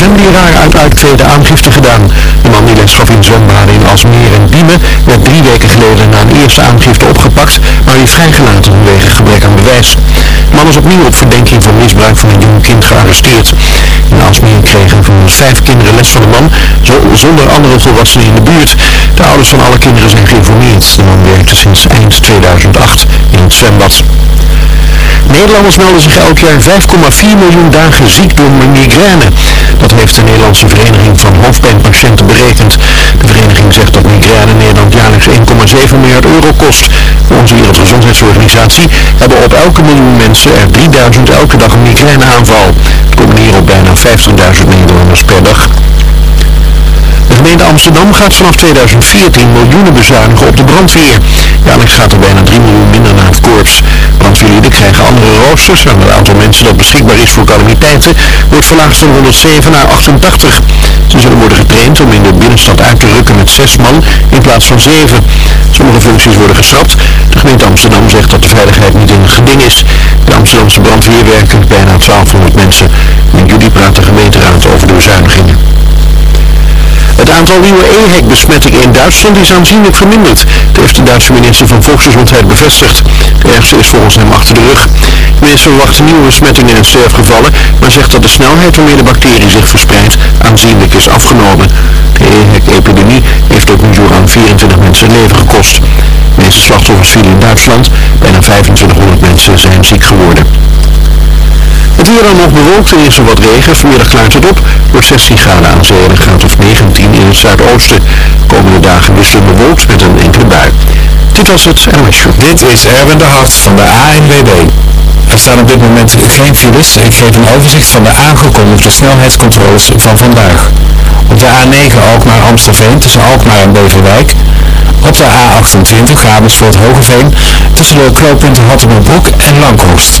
zwemleraar uit uitkleden aangifte gedaan. De man die les gaf in zwembaden in Alsmeer en Diemen werd drie weken geleden na een eerste aangifte opgepakt, maar weer vrijgelaten vanwege gebrek aan bewijs. De man is opnieuw op verdenking van misbruik van een jong kind gearresteerd. In Alsmeer kregen van vijf kinderen les van de man, zonder andere volwassenen in de buurt. De ouders van alle kinderen zijn geïnformeerd. De man werkte sinds eind 2008 in het zwembad. Nederlanders melden zich elk jaar 5,4 miljoen dagen ziek door migraine. Dat heeft de Nederlandse Vereniging van Hoofdpijnpatiënten berekend. De vereniging zegt dat migraine Nederland jaarlijks 1,7 miljard euro kost. De Wereldgezondheidsorganisatie hebben op elke miljoen mensen er 3000 elke dag een migraineaanval. Het komt neer op bijna 50.000 Nederlanders per dag. De gemeente Amsterdam gaat vanaf 2014 miljoenen bezuinigen op de brandweer. Jaarlijks gaat er bijna 3 miljoen minder naar het koorts. Brandweerlieden krijgen andere roosters en het aantal mensen dat beschikbaar is voor calamiteiten wordt verlaagd van 107 naar 88. Ze zullen worden getraind om in de binnenstad uit te rukken met 6 man in plaats van 7. Sommige functies worden geschrapt. De gemeente Amsterdam zegt dat de veiligheid niet in geding is. De Amsterdamse brandweer werkt bijna 1200 mensen. In juli praat de gemeenteraad over de bezuinigingen. Het aantal nieuwe EHEC-besmettingen in Duitsland is aanzienlijk verminderd. Dat heeft de Duitse minister van Volksgezondheid bevestigd. De ergste is volgens hem achter de rug. De minister verwacht nieuwe besmettingen en sterfgevallen, maar zegt dat de snelheid waarmee de bacterie zich verspreidt aanzienlijk is afgenomen. De EHEC-epidemie heeft ook nu aan 24 mensen leven gekost. De meeste slachtoffers vielen in Duitsland. Bijna 2500 mensen zijn ziek geworden. Weer dan nog bewolkt, er is er wat regen. Vanmiddag klaart het op. Wordt 16 graden aan zee en een graad of 19 in het zuidoosten. Komende dagen wisselend bewolkt met een enkele bui. Dit was het NOS Dit is Erwin de Hart van de ANWB. Er staan op dit moment geen files. Ik geef een overzicht van de aangekondigde snelheidscontroles van vandaag. Op de A9 Alkmaar-Amstelveen tussen Alkmaar en Beverwijk. Op de A28 Amersfoort-Hogeveen tussen de knooppunten Hattemerbroek en Langhorst.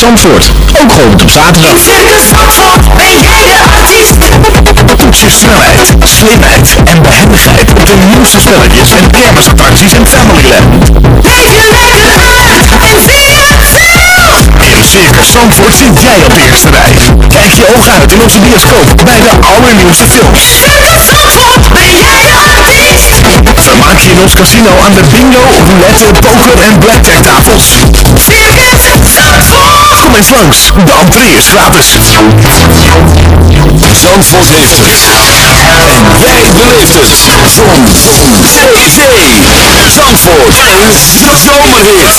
Zandvoort, ook geopend op zaterdag. Toets je snelheid, slimheid en behendigheid op de nieuwste spelletjes en kermisattracties in Familyland. In Circus Zandvoort zit jij op de eerste rij. Kijk je ogen uit in onze bioscoop bij de allernieuwste films. Vermaak je in ons casino aan de bingo, roulette, poker en blackjack tafels. Kom eens langs, de entree is gratis. Zandvoort heeft het. En jij beleeft het. Zon. Zee. Zandvoort. Een zomerhit.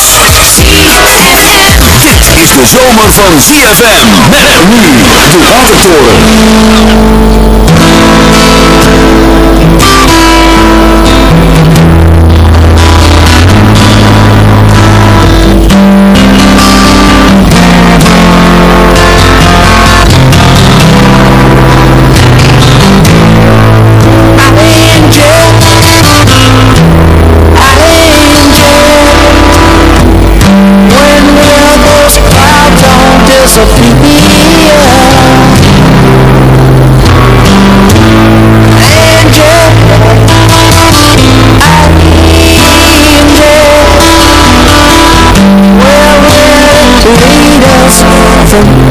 Dit is de zomer van ZFM. Met nu de Watertoren. Thank you. Jason.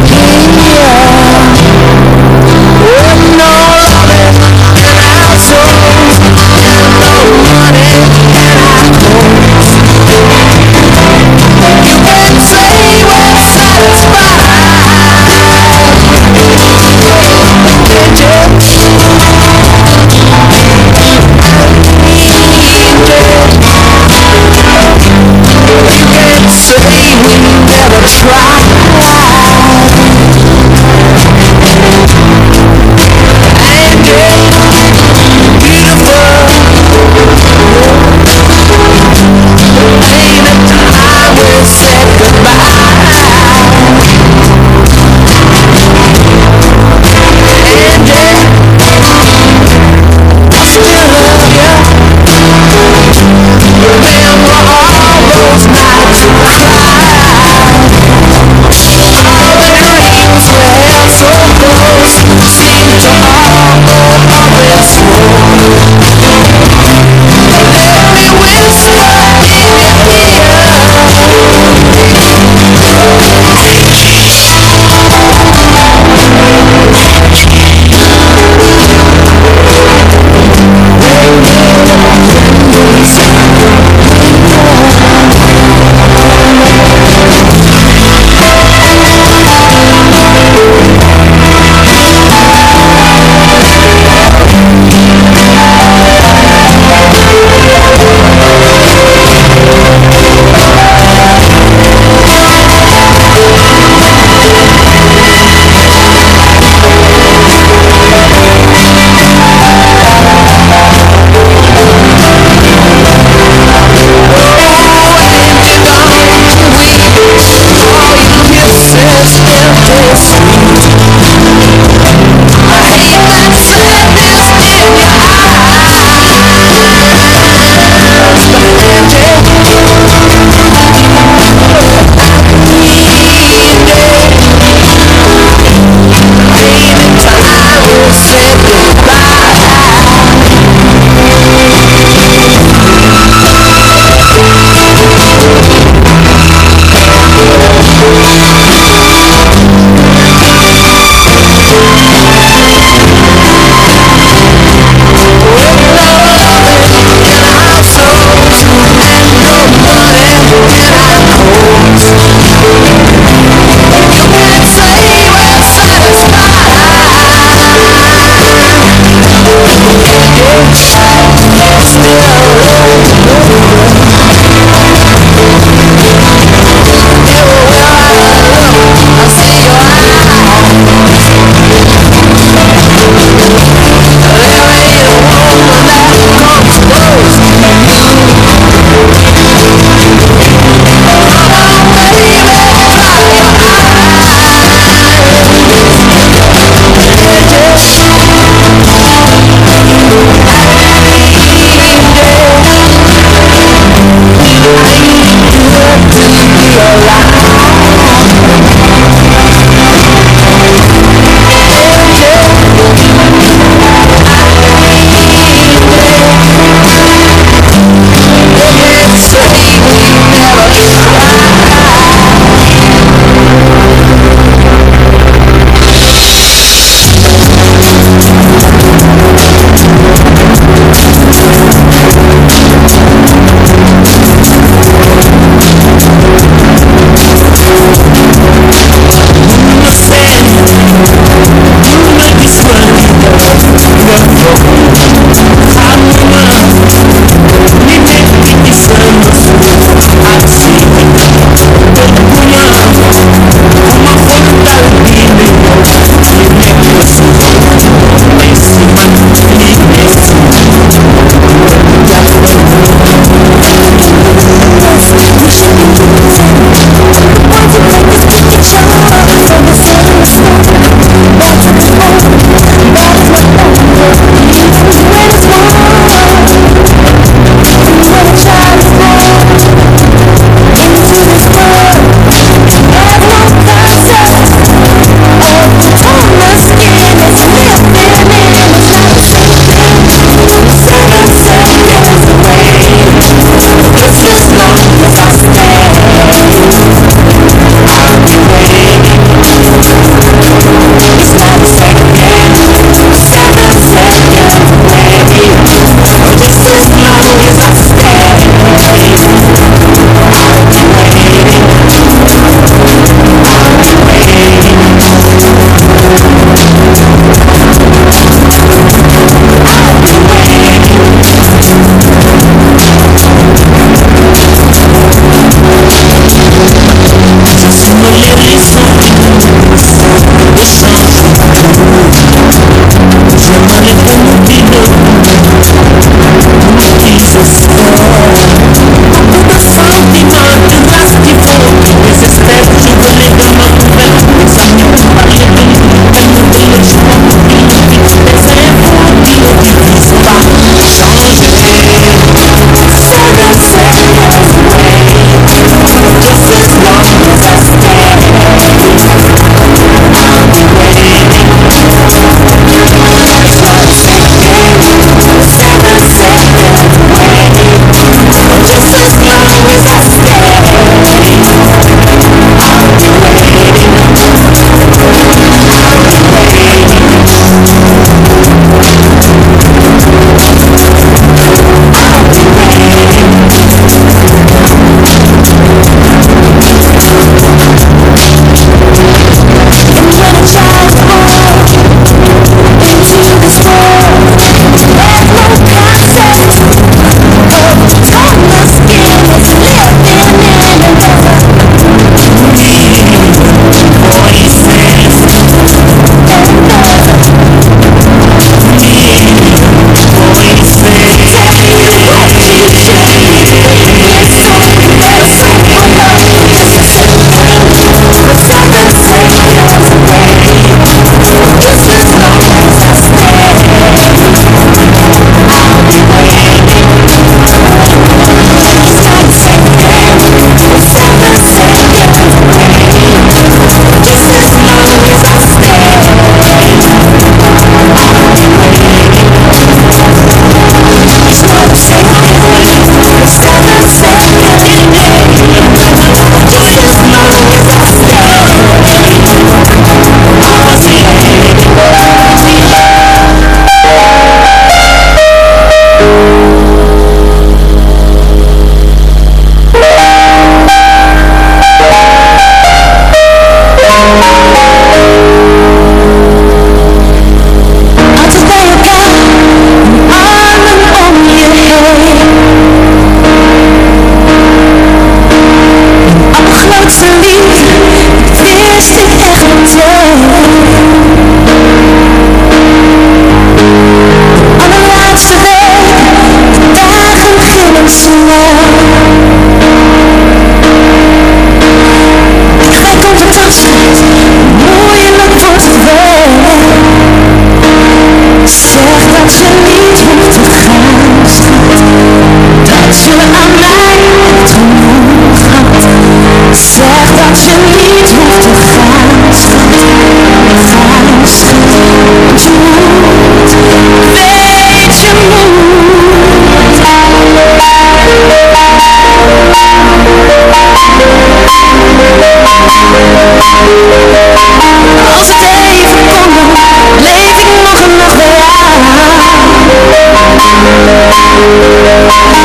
Thank you.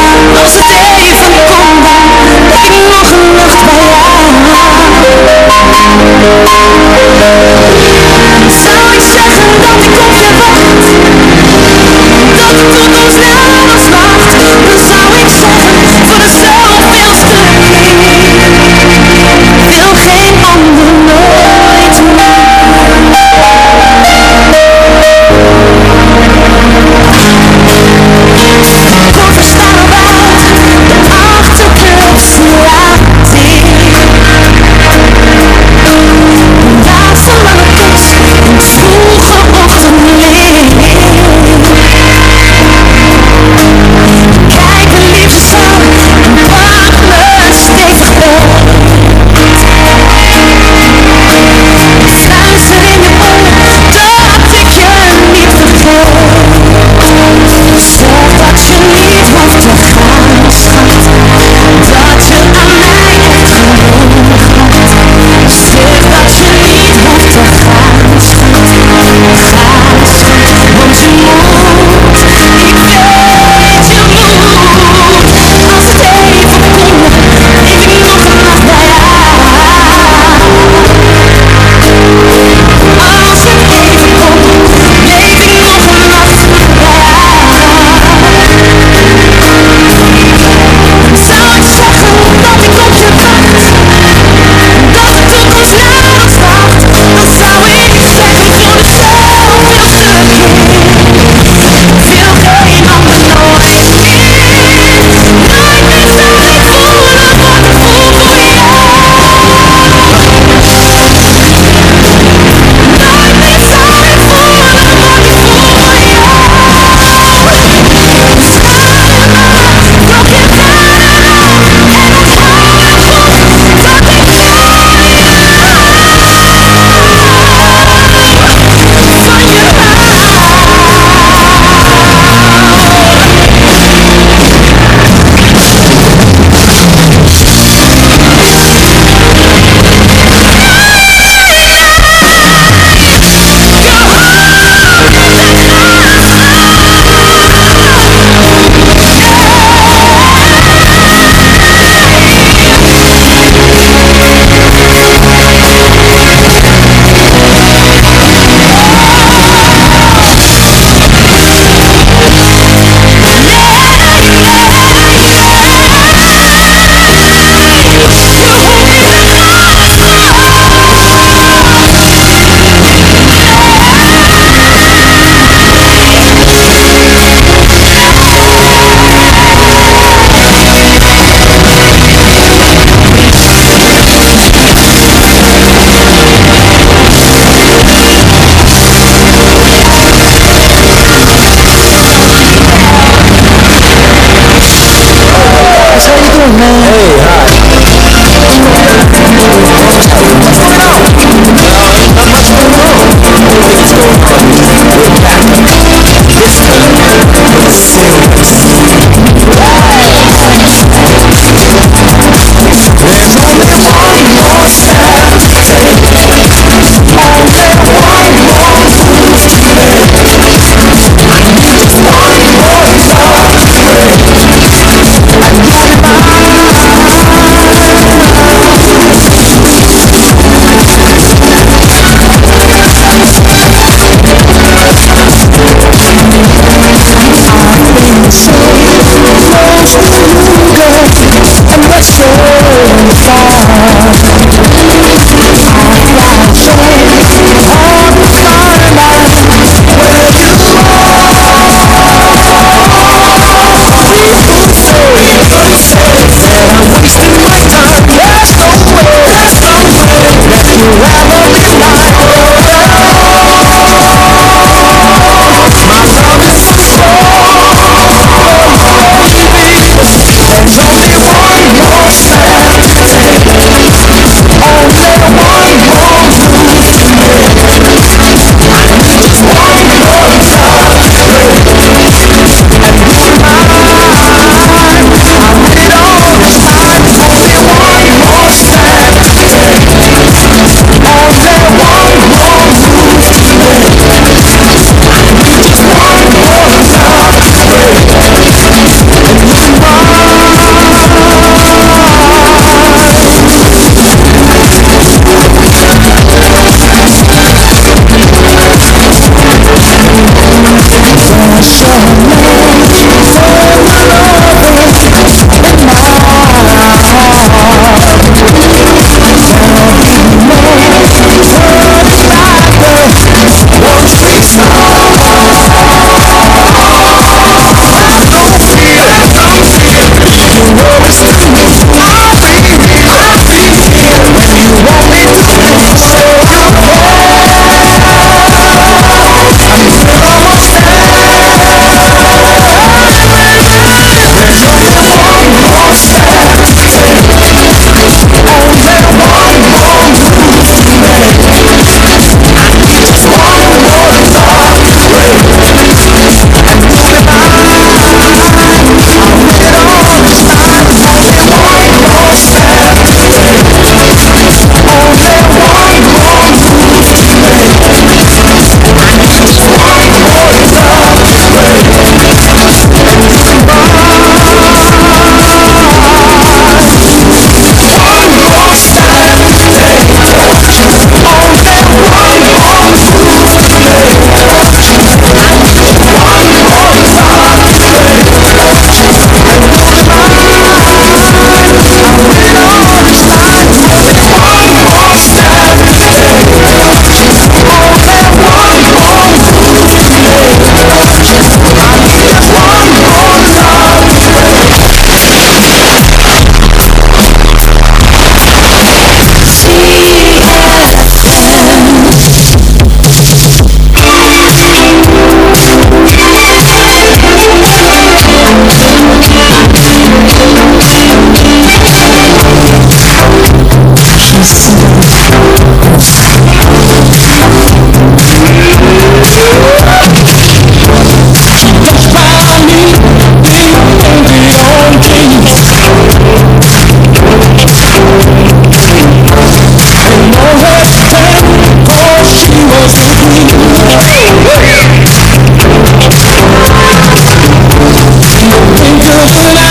Come on.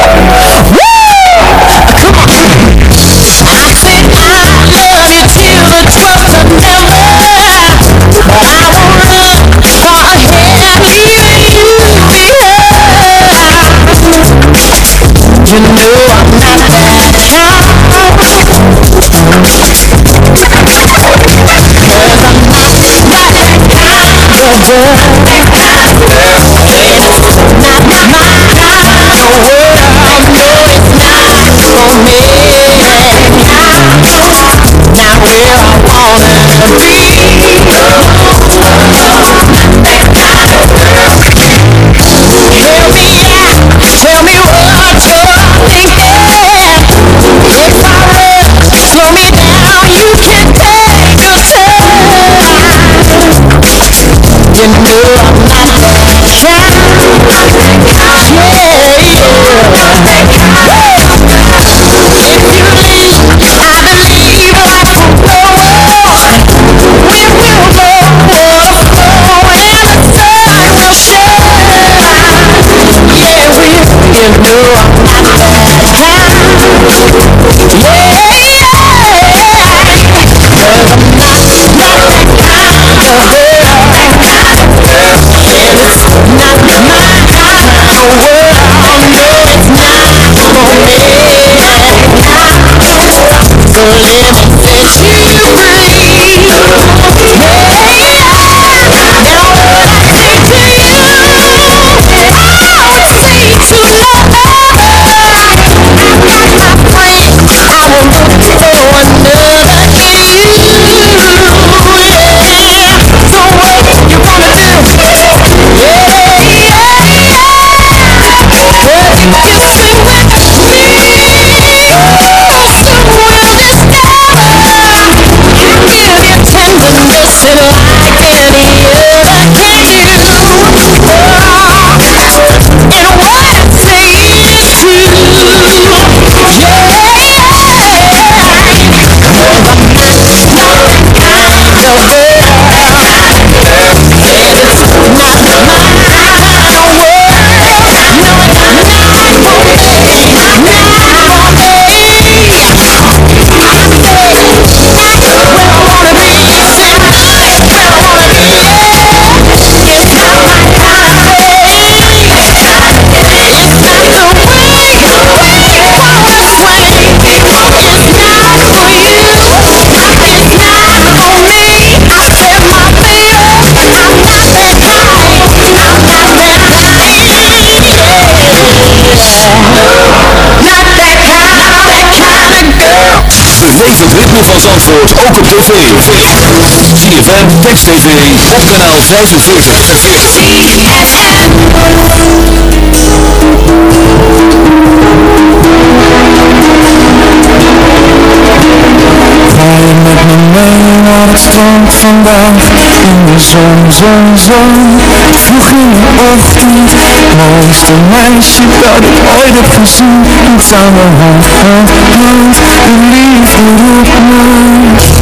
Yeah. hoje é. Het ritme van Zandvoort ook op tv. ZFM, Text TV, op kanaal 45. Ga je met me mee naar het strand vandaag In de zon, zon, zon. Vroeg in de ochtend Mooiste meisje dat ik ooit heb gezien. En samen hand, hand, hand De liefde mij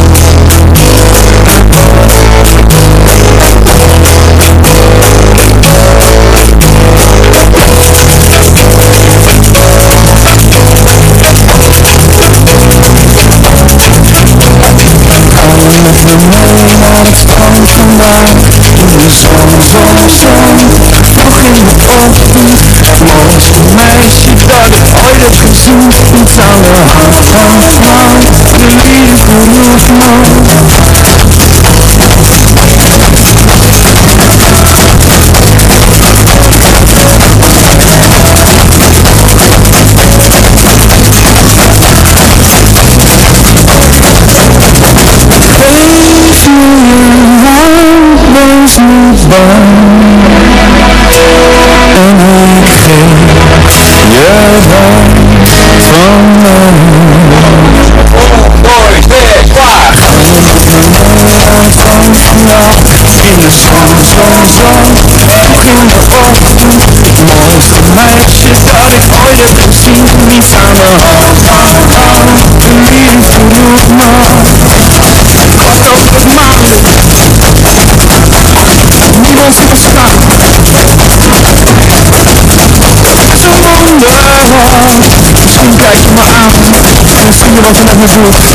Zodat we dat niet doen.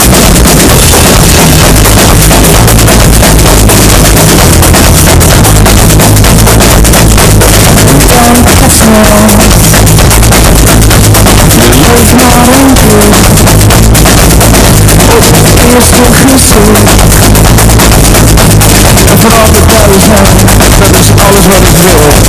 It's about the time we change. That is always what it will.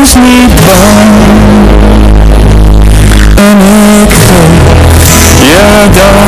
brings me down. And it feels you're.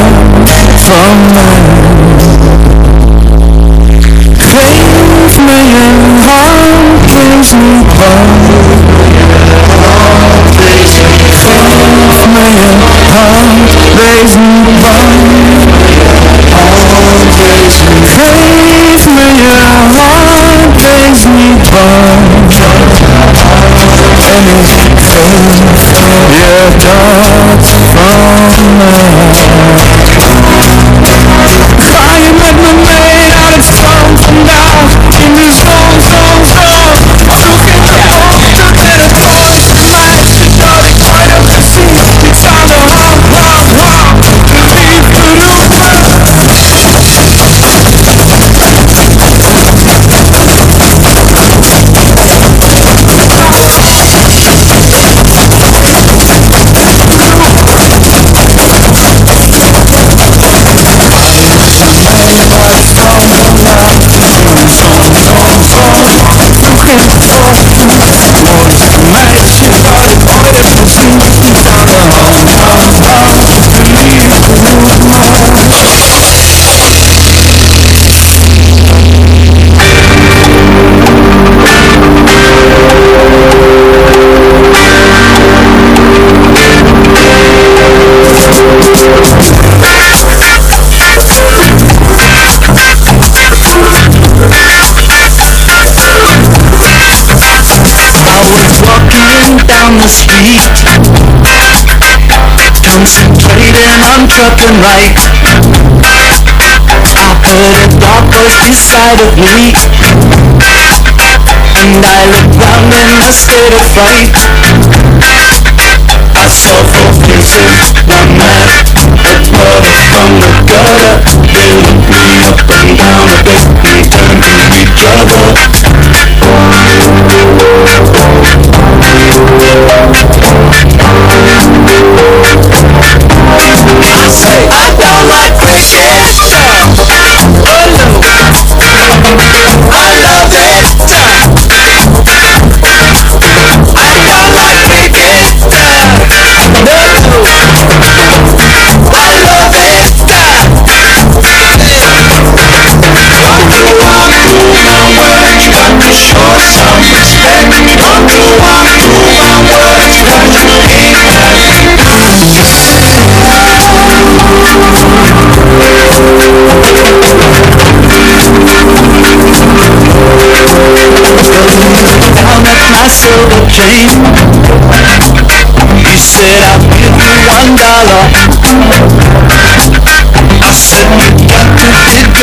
up and right. I heard a dark voice inside of me. And I looked round in a state of fright. I saw four faces, one man Blood from the gutter They looked me up and down They looked me turned to each other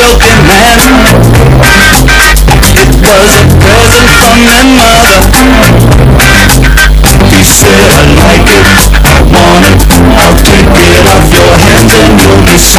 broken hand Was a present from my mother. He said I like it, I want it I'll take it off your hands and you'll be free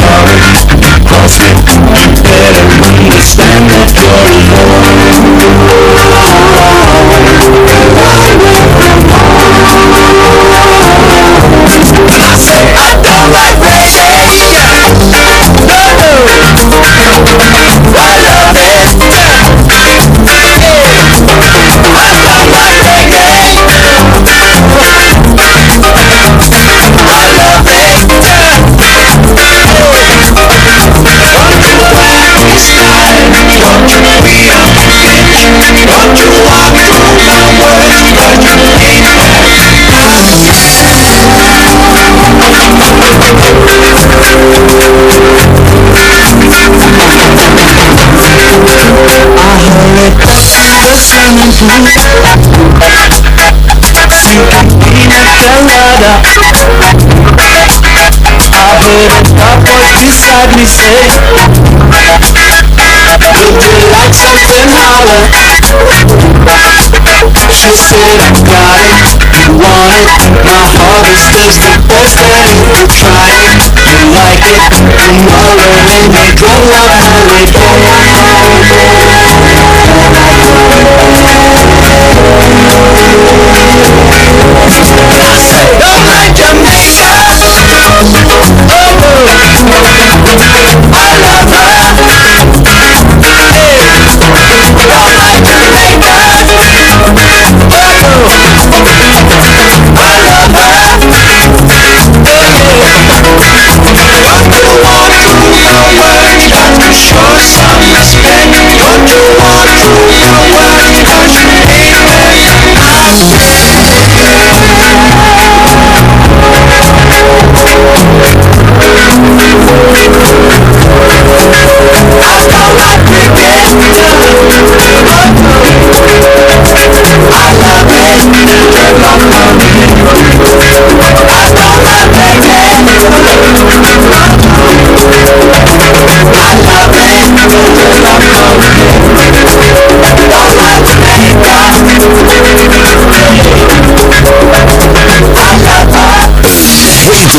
me say Would you like something hotter? She said I got it, you want it My heart is just the best that you could try it You like it, you know make love like I like it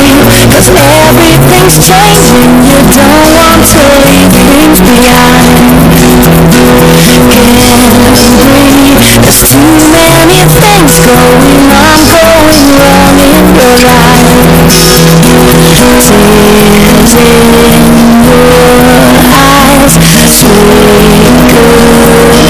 Cause everything's changing, you Don't want to leave things behind Can't breathe. There's too many things going on Going wrong in your life Tears in your eyes sweet goodbye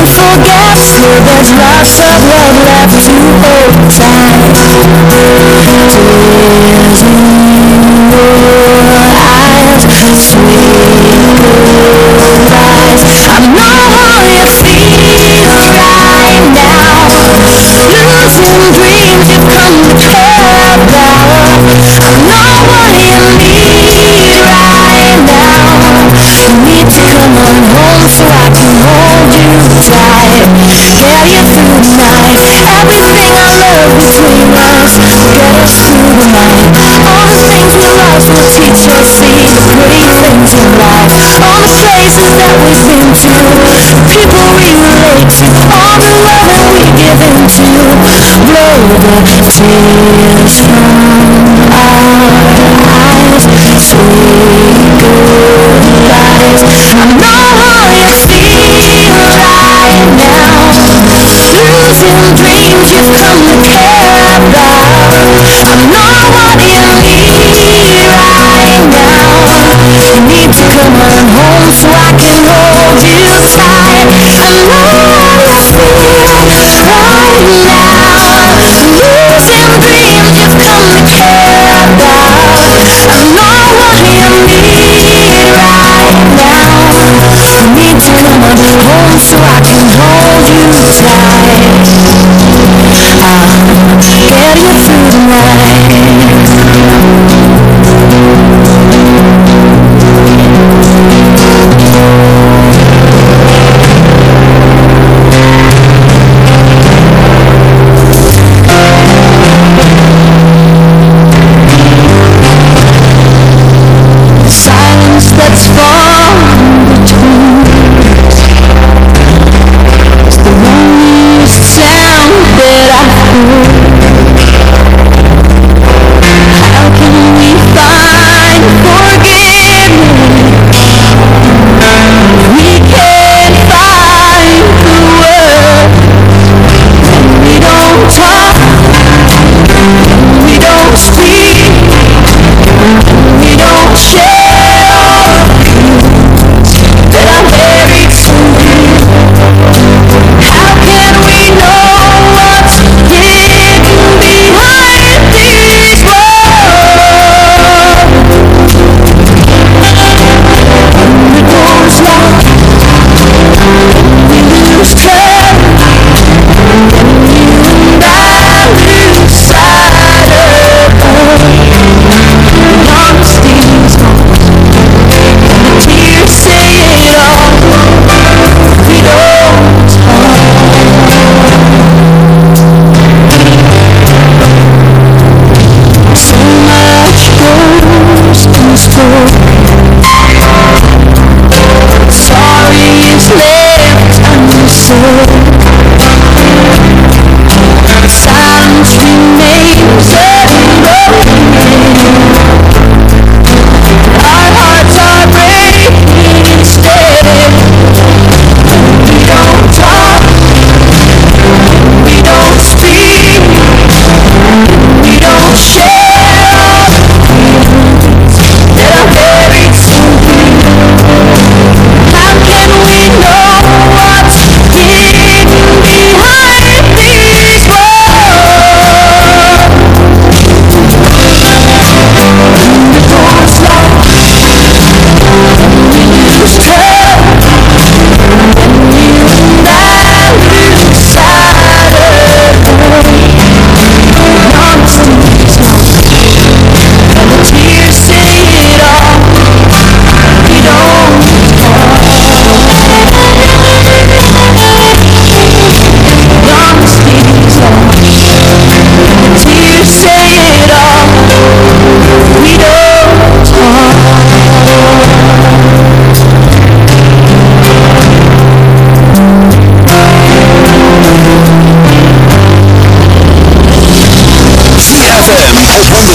I'm forgetful There's lots of love left to hold tight. There's more I've seen tears from our eyes Say goodbyes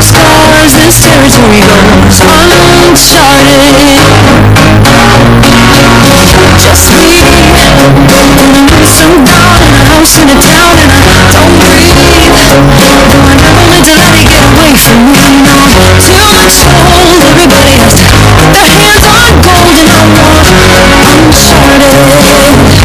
stars, this territory goes uncharted. Just me in the midst of dawn in a house in a town and I don't breathe Do I never meant to let it get away from me? No, till I'm sold, everybody has their hands on gold and I want uncharted.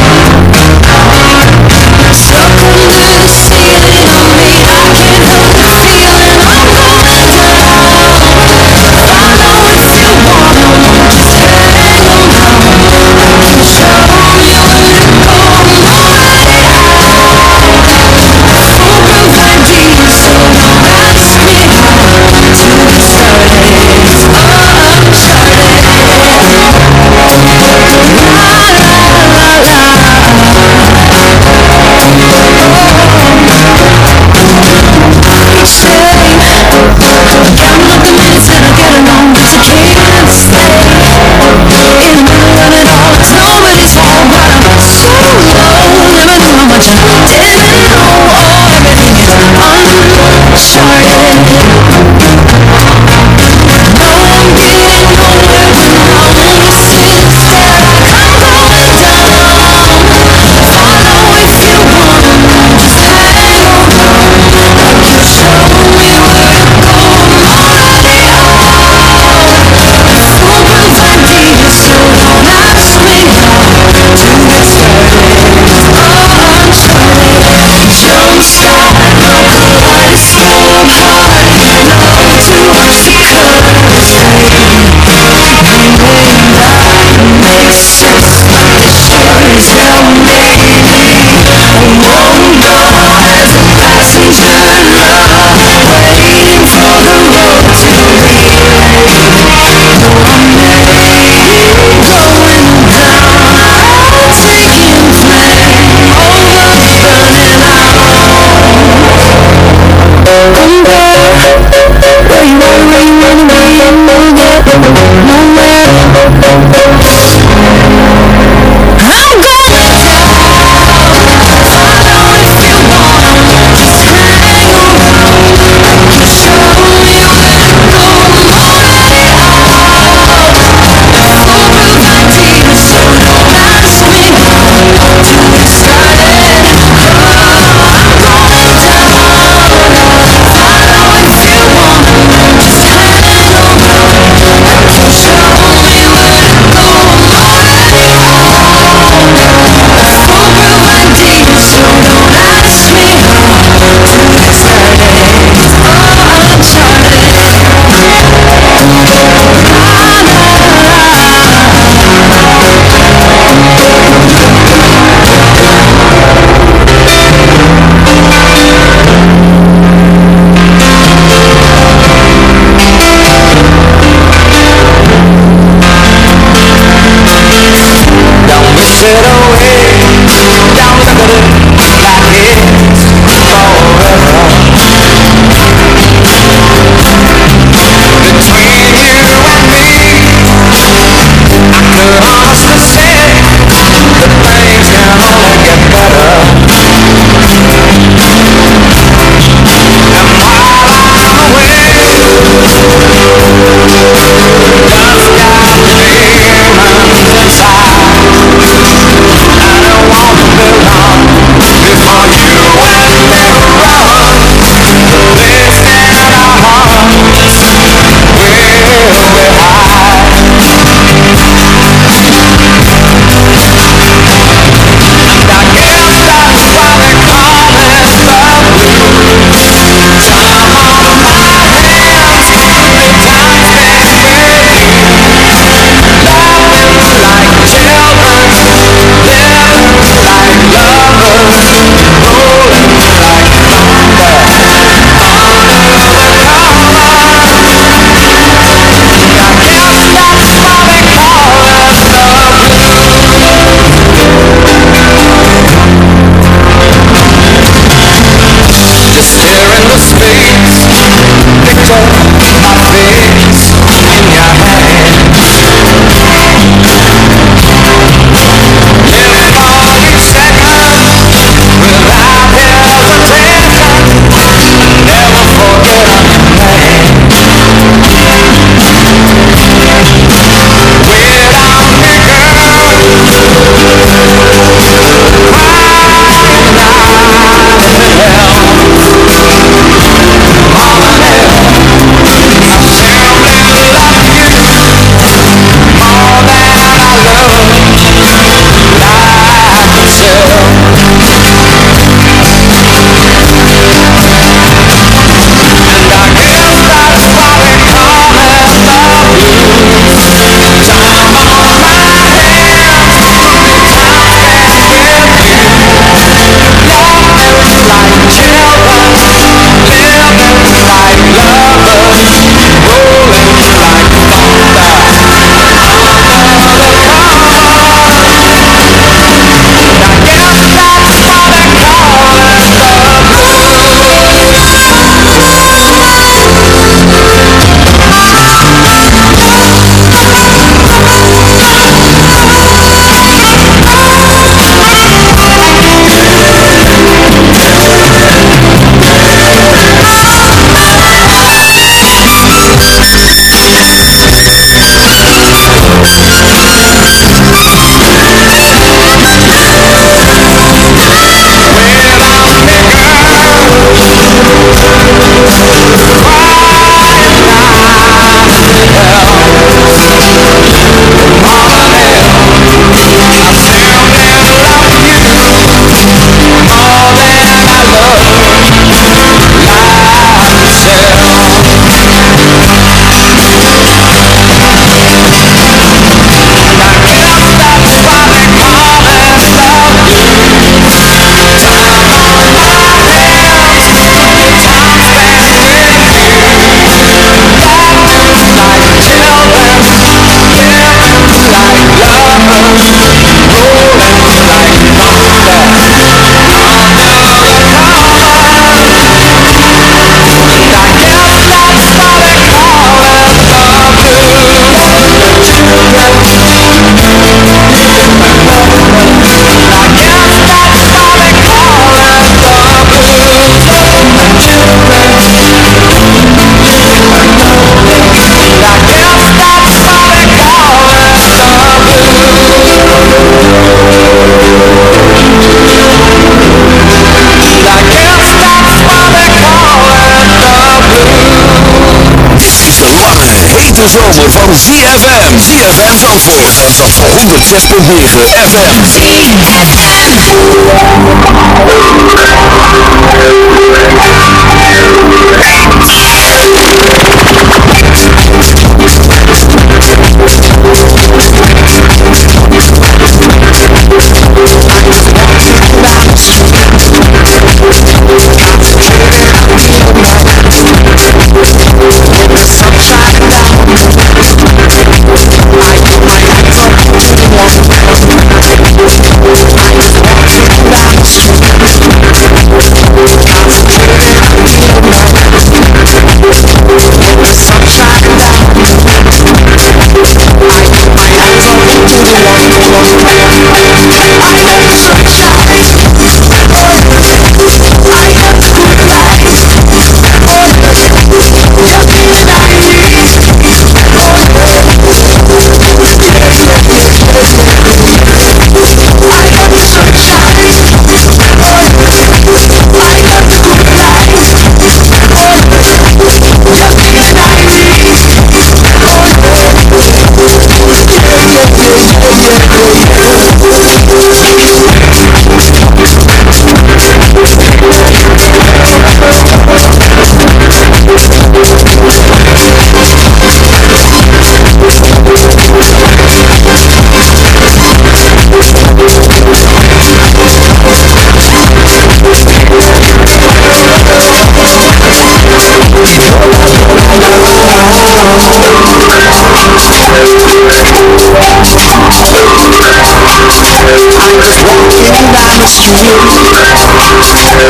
Zomer van ZFM. ZFM Zandvoort. Zandvoort 106.9 FM.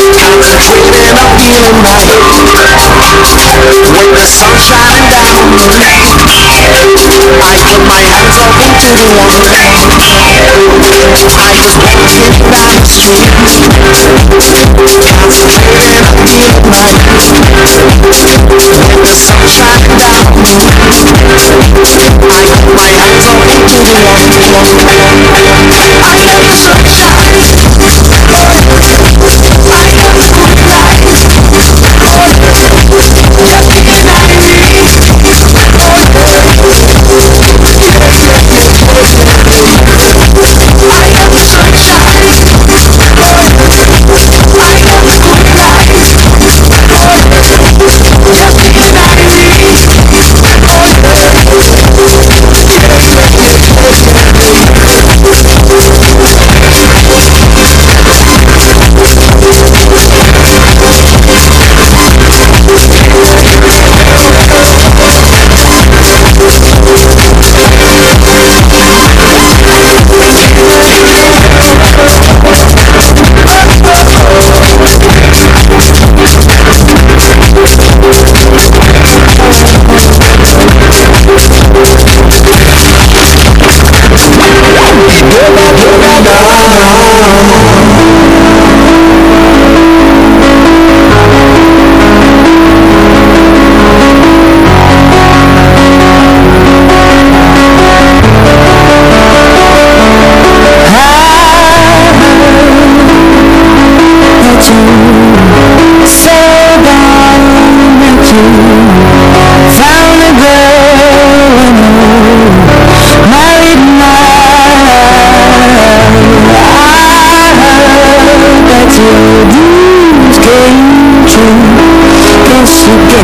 Dreaming of being alone With the sun shining down I put my hands up and didn't I just kept kicking at the streets Concentrating on being right With the sun shining down I put my hands up and didn't wanna leave I never said Let's go.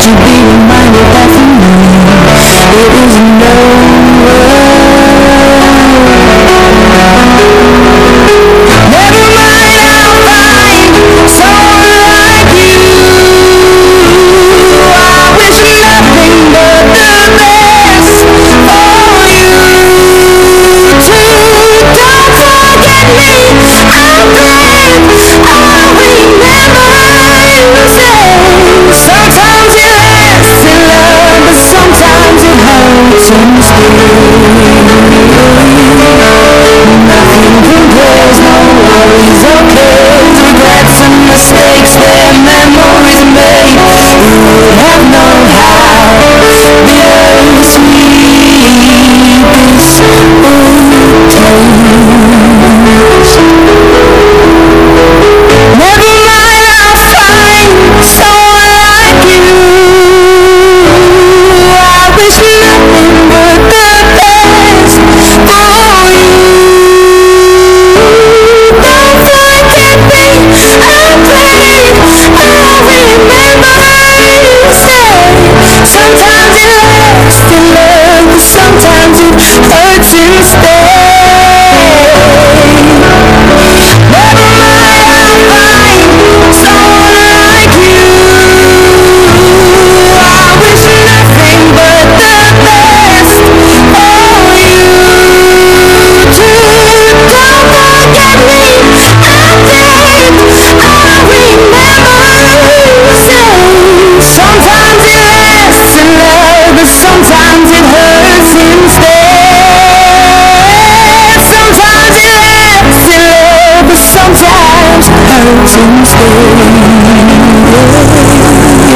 to be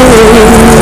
you.